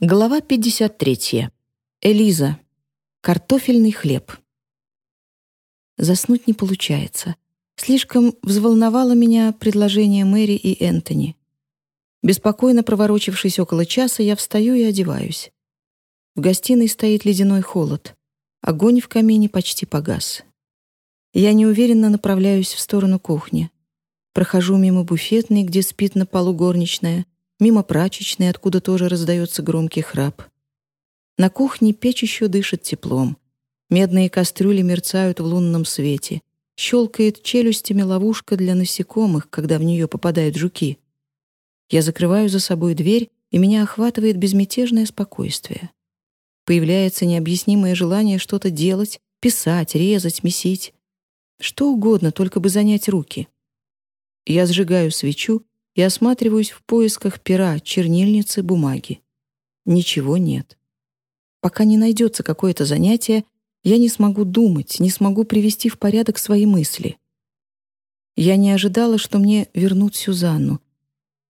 Глава 53. Элиза. Картофельный хлеб. Заснуть не получается. Слишком взволновало меня предложение Мэри и Энтони. Беспокойно проворочившись около часа, я встаю и одеваюсь. В гостиной стоит ледяной холод. Огонь в камине почти погас. Я неуверенно направляюсь в сторону кухни. Прохожу мимо буфетной, где спит на полу горничная — мимо прачечной, откуда тоже раздается громкий храп. На кухне печь еще дышит теплом. Медные кастрюли мерцают в лунном свете. Щелкает челюстями ловушка для насекомых, когда в нее попадают жуки. Я закрываю за собой дверь, и меня охватывает безмятежное спокойствие. Появляется необъяснимое желание что-то делать, писать, резать, месить. Что угодно, только бы занять руки. Я сжигаю свечу и осматриваюсь в поисках пера, чернильницы, бумаги. Ничего нет. Пока не найдется какое-то занятие, я не смогу думать, не смогу привести в порядок свои мысли. Я не ожидала, что мне вернут Сюзанну.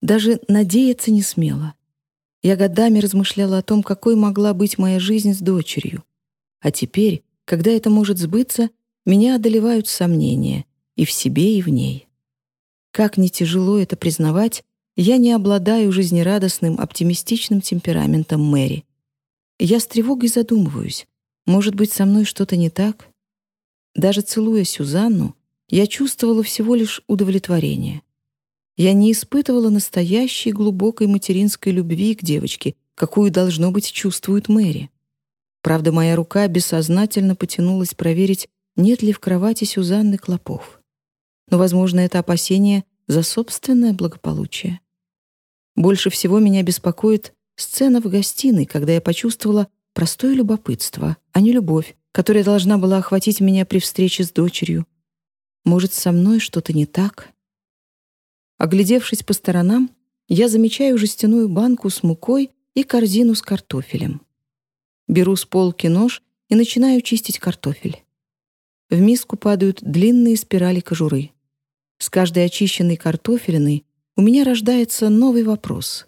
Даже надеяться не смела. Я годами размышляла о том, какой могла быть моя жизнь с дочерью. А теперь, когда это может сбыться, меня одолевают сомнения и в себе, и в ней. Как не тяжело это признавать, я не обладаю жизнерадостным, оптимистичным темпераментом Мэри. Я с тревогой задумываюсь, может быть, со мной что-то не так? Даже целуя Сюзанну, я чувствовала всего лишь удовлетворение. Я не испытывала настоящей глубокой материнской любви к девочке, какую, должно быть, чувствует Мэри. Правда, моя рука бессознательно потянулась проверить, нет ли в кровати Сюзанны клопов но, возможно, это опасение за собственное благополучие. Больше всего меня беспокоит сцена в гостиной, когда я почувствовала простое любопытство, а не любовь, которая должна была охватить меня при встрече с дочерью. Может, со мной что-то не так? Оглядевшись по сторонам, я замечаю жестяную банку с мукой и корзину с картофелем. Беру с полки нож и начинаю чистить картофель. В миску падают длинные спирали кожуры. С каждой очищенной картофелиной у меня рождается новый вопрос.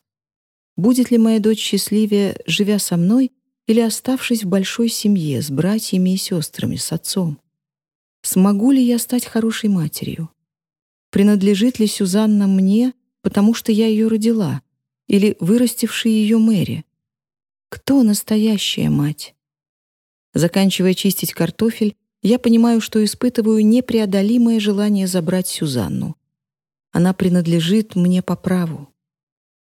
Будет ли моя дочь счастливее, живя со мной, или оставшись в большой семье с братьями и сестрами, с отцом? Смогу ли я стать хорошей матерью? Принадлежит ли Сюзанна мне, потому что я ее родила, или вырастившая ее Мэри? Кто настоящая мать? Заканчивая чистить картофель, я понимаю, что испытываю непреодолимое желание забрать Сюзанну. Она принадлежит мне по праву.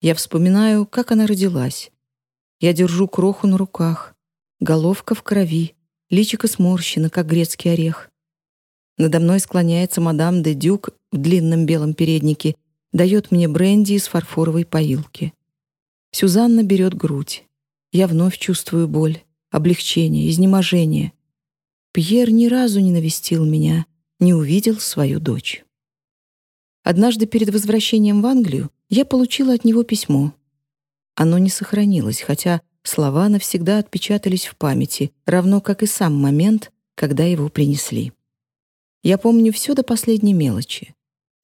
Я вспоминаю, как она родилась. Я держу кроху на руках, головка в крови, личико сморщено, как грецкий орех. Надо мной склоняется мадам де Дюк в длинном белом переднике, дает мне бренди из фарфоровой поилки. Сюзанна берет грудь. Я вновь чувствую боль, облегчение, изнеможение. Пьер ни разу не навестил меня, не увидел свою дочь. Однажды перед возвращением в Англию я получила от него письмо. Оно не сохранилось, хотя слова навсегда отпечатались в памяти, равно как и сам момент, когда его принесли. Я помню все до последней мелочи.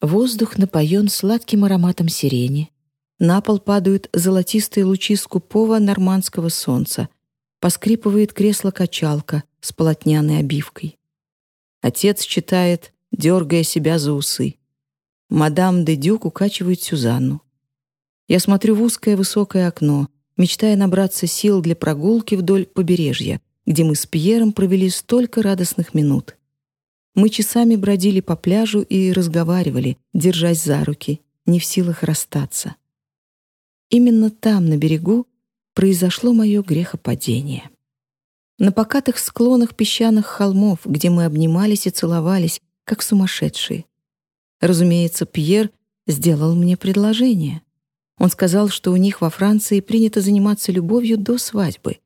Воздух напоен сладким ароматом сирени. На пол падают золотистые лучи скупого нормандского солнца. Поскрипывает кресло-качалка, с полотняной обивкой. Отец читает, дергая себя за усы. Мадам де Дюк укачивает Сюзанну. Я смотрю в узкое высокое окно, мечтая набраться сил для прогулки вдоль побережья, где мы с Пьером провели столько радостных минут. Мы часами бродили по пляжу и разговаривали, держась за руки, не в силах расстаться. Именно там, на берегу, произошло мое грехопадение на покатых склонах песчаных холмов, где мы обнимались и целовались, как сумасшедшие. Разумеется, Пьер сделал мне предложение. Он сказал, что у них во Франции принято заниматься любовью до свадьбы.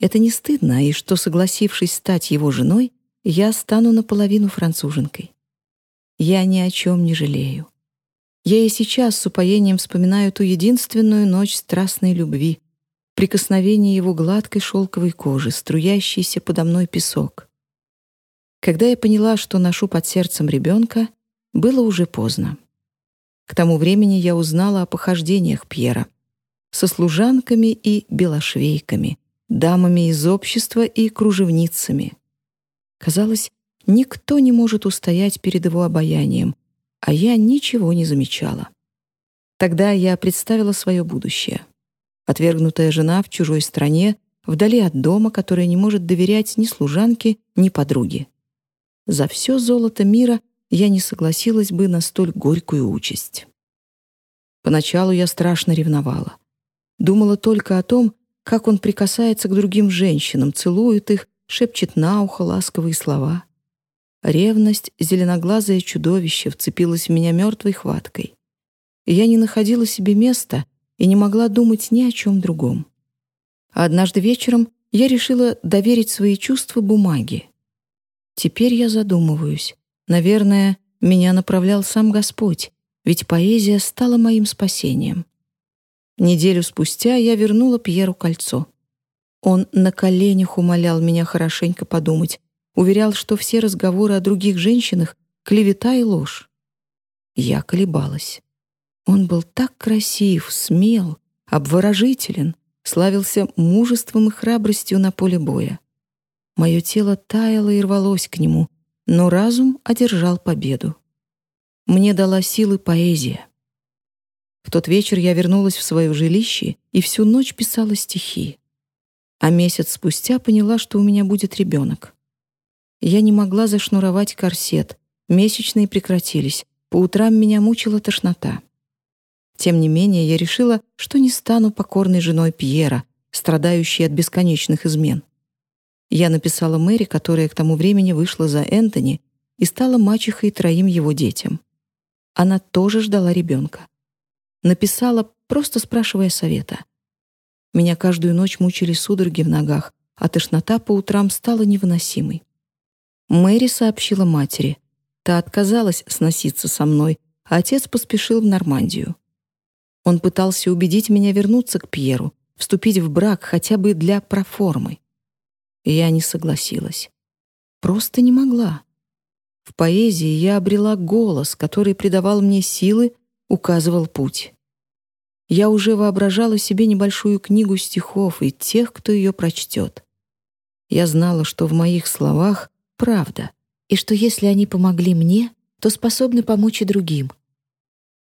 Это не стыдно, и что, согласившись стать его женой, я стану наполовину француженкой. Я ни о чем не жалею. Я и сейчас с упоением вспоминаю ту единственную ночь страстной любви, прикосновение его гладкой шелковой кожи, струящийся подо мной песок. Когда я поняла, что ношу под сердцем ребенка, было уже поздно. К тому времени я узнала о похождениях Пьера. со служанками и белошвейками, дамами из общества и кружевницами. Казалось, никто не может устоять перед его обаянием, а я ничего не замечала. Тогда я представила свое будущее. Отвергнутая жена в чужой стране, вдали от дома, которая не может доверять ни служанке, ни подруге. За все золото мира я не согласилась бы на столь горькую участь. Поначалу я страшно ревновала. Думала только о том, как он прикасается к другим женщинам, целует их, шепчет на ухо ласковые слова. Ревность, зеленоглазое чудовище, вцепилась в меня мертвой хваткой. я не находила себе места и не могла думать ни о чем другом. Однажды вечером я решила доверить свои чувства бумаге. Теперь я задумываюсь. Наверное, меня направлял сам Господь, ведь поэзия стала моим спасением. Неделю спустя я вернула Пьеру кольцо. Он на коленях умолял меня хорошенько подумать, уверял, что все разговоры о других женщинах — клевета и ложь. Я колебалась. Он был так красив, смел, обворожителен, славился мужеством и храбростью на поле боя. Мое тело таяло и рвалось к нему, но разум одержал победу. Мне дала силы поэзия. В тот вечер я вернулась в свое жилище и всю ночь писала стихи. А месяц спустя поняла, что у меня будет ребенок. Я не могла зашнуровать корсет, месячные прекратились, по утрам меня мучила тошнота. Тем не менее, я решила, что не стану покорной женой Пьера, страдающей от бесконечных измен. Я написала Мэри, которая к тому времени вышла за Энтони и стала мачехой троим его детям. Она тоже ждала ребенка. Написала, просто спрашивая совета. Меня каждую ночь мучили судороги в ногах, а тошнота по утрам стала невыносимой. Мэри сообщила матери. Та отказалась сноситься со мной, а отец поспешил в Нормандию. Он пытался убедить меня вернуться к Пьеру, вступить в брак хотя бы для проформы. Я не согласилась. Просто не могла. В поэзии я обрела голос, который придавал мне силы, указывал путь. Я уже воображала себе небольшую книгу стихов и тех, кто ее прочтет. Я знала, что в моих словах правда, и что если они помогли мне, то способны помочь и другим.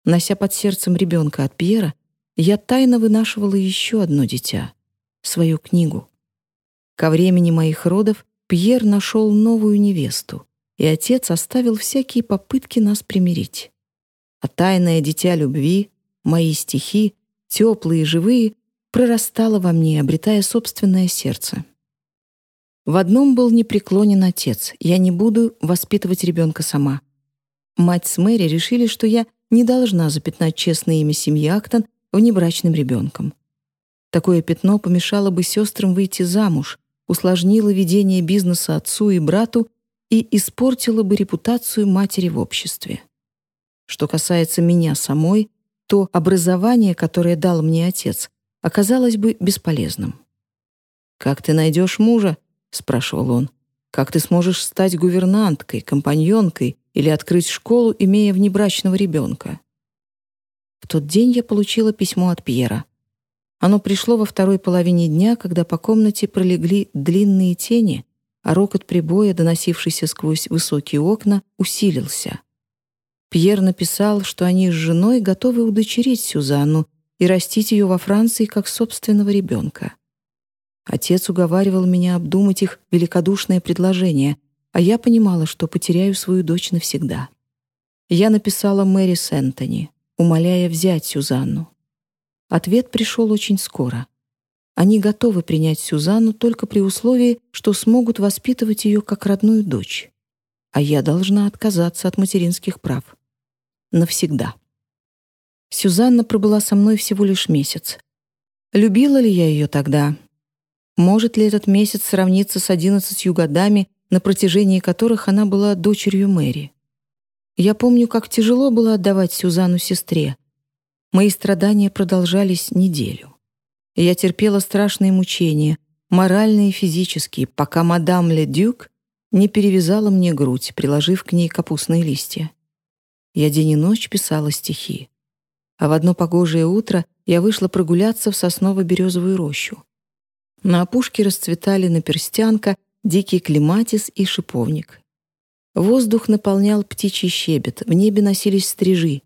Нося под сердцем ребенка от Пьера, я тайно вынашивала еще одно дитя — свою книгу. Ко времени моих родов Пьер нашел новую невесту и отец оставил всякие попытки нас примирить. А тайное дитя любви, мои стихи, теплые и живые, прорастало во мне, обретая собственное сердце. В одном был непреклонен отец. Я не буду воспитывать ребенка сама. Мать с Мэри решили, что я не должна запятнать честное имя семьи Актон внебрачным ребенком. Такое пятно помешало бы сестрам выйти замуж, усложнило ведение бизнеса отцу и брату и испортила бы репутацию матери в обществе. Что касается меня самой, то образование, которое дал мне отец, оказалось бы бесполезным. «Как ты найдешь мужа?» — спрашивал он. «Как ты сможешь стать гувернанткой, компаньонкой или открыть школу, имея внебрачного ребенка?» В тот день я получила письмо от Пьера. Оно пришло во второй половине дня, когда по комнате пролегли длинные тени, а рокот прибоя, доносившийся сквозь высокие окна, усилился. Пьер написал, что они с женой готовы удочерить Сюзанну и растить ее во Франции как собственного ребенка. Отец уговаривал меня обдумать их великодушное предложение, а я понимала, что потеряю свою дочь навсегда. Я написала Мэри Сентони, умоляя взять Сюзанну. Ответ пришел очень скоро. Они готовы принять Сюзанну только при условии, что смогут воспитывать ее как родную дочь. А я должна отказаться от материнских прав. Навсегда. Сюзанна пробыла со мной всего лишь месяц. Любила ли я ее тогда? Может ли этот месяц сравниться с одиннадцатью годами, на протяжении которых она была дочерью Мэри? Я помню, как тяжело было отдавать Сюзанну сестре. Мои страдания продолжались неделю. Я терпела страшные мучения, моральные и физические, пока мадам Ле Дюк не перевязала мне грудь, приложив к ней капустные листья. Я день и ночь писала стихи. А в одно погожее утро я вышла прогуляться в сосново-березовую рощу. На опушке расцветали наперстянка, дикий клематис и шиповник. Воздух наполнял птичий щебет, в небе носились стрижи.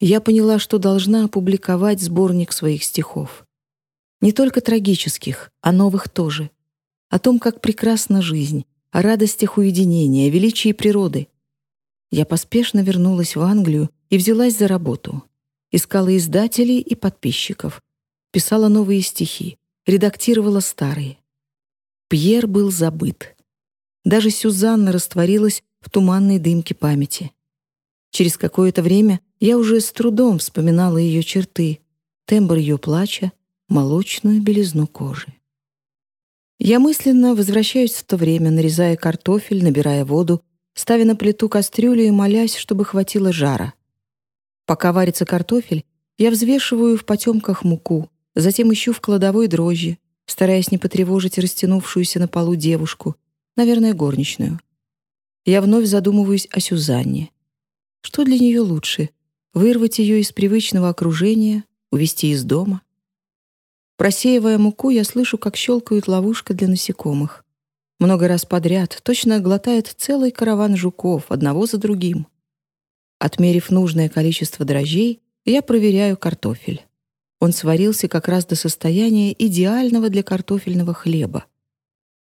Я поняла, что должна опубликовать сборник своих стихов. Не только трагических, а новых тоже. О том, как прекрасна жизнь, о радостях уединения, о величии природы. Я поспешно вернулась в Англию и взялась за работу. Искала издателей и подписчиков. Писала новые стихи, редактировала старые. Пьер был забыт. Даже Сюзанна растворилась в туманной дымке памяти. Через какое-то время я уже с трудом вспоминала ее черты, тембр ее плача, молочную белизну кожи. Я мысленно возвращаюсь в то время, нарезая картофель, набирая воду, ставя на плиту кастрюлю и молясь, чтобы хватило жара. Пока варится картофель, я взвешиваю в потемках муку, затем ищу в кладовой дрожжи, стараясь не потревожить растянувшуюся на полу девушку, наверное, горничную. Я вновь задумываюсь о Сюзанне. Что для нее лучше — вырвать ее из привычного окружения, увести из дома? Просеивая муку, я слышу, как щелкают ловушка для насекомых. Много раз подряд точно глотает целый караван жуков, одного за другим. Отмерив нужное количество дрожжей, я проверяю картофель. Он сварился как раз до состояния идеального для картофельного хлеба.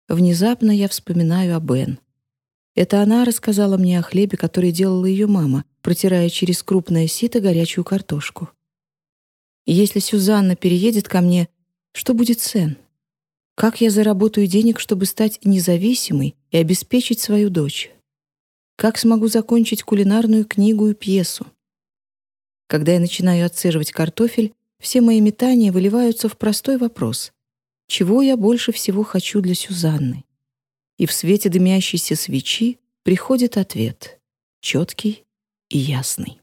Внезапно я вспоминаю о Бен. Это она рассказала мне о хлебе, который делала ее мама, протирая через крупное сито горячую картошку. Если Сюзанна переедет ко мне, что будет Сен? Как я заработаю денег, чтобы стать независимой и обеспечить свою дочь? Как смогу закончить кулинарную книгу и пьесу? Когда я начинаю отцеживать картофель, все мои метания выливаются в простой вопрос. Чего я больше всего хочу для Сюзанны? И в свете дымящейся свечи приходит ответ, четкий и ясный.